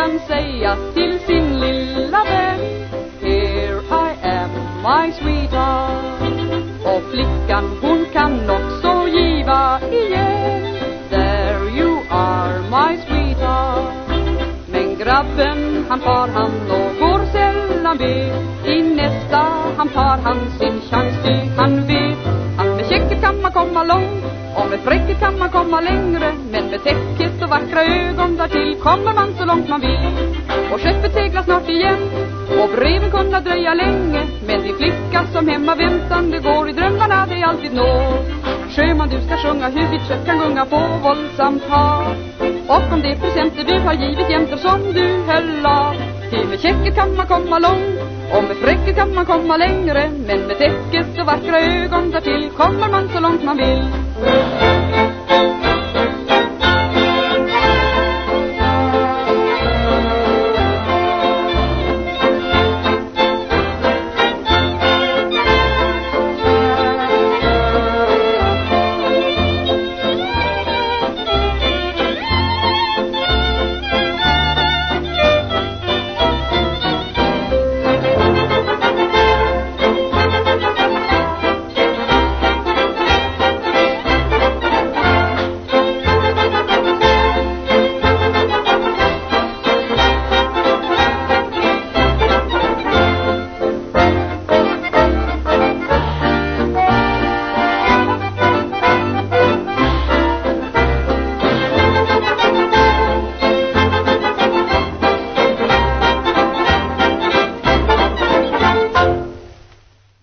kan säga till sin lilla vän Here I am my sweetheart. Och flickan hon kan också giva igen There you are my sweetheart. Men grabben han far han och går sällan med I nästa han tar han sin chans ty han vet Att med checket kan man komma långt och med fräcket kan man komma längre. Men med täcket vackra ögon därtill kommer man så långt man vill. Och skeppet seglar snart igen. Och breven kunna dröja länge. Men din flicka som hemma väntande går i drömmarna dig alltid når Sjöman du ska sjunga hur ditt skepp kan gunga på våldsamt hav. Och om det presenter du har givit jämter som du höll av. Ty med käcket kan man komma långt. Och med fräcket kan man komma längre. Men med täcket och vackra ögon därtill kommer man så långt man vill.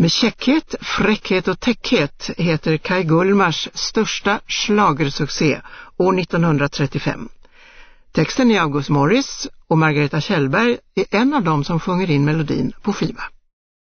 Med käckhet, fräckhet och täckhet heter Kai Gullmars största slagersuccé år 1935. Texten är August Morris och Margareta Kjellberg är en av dem som sjunger in melodin på skiva.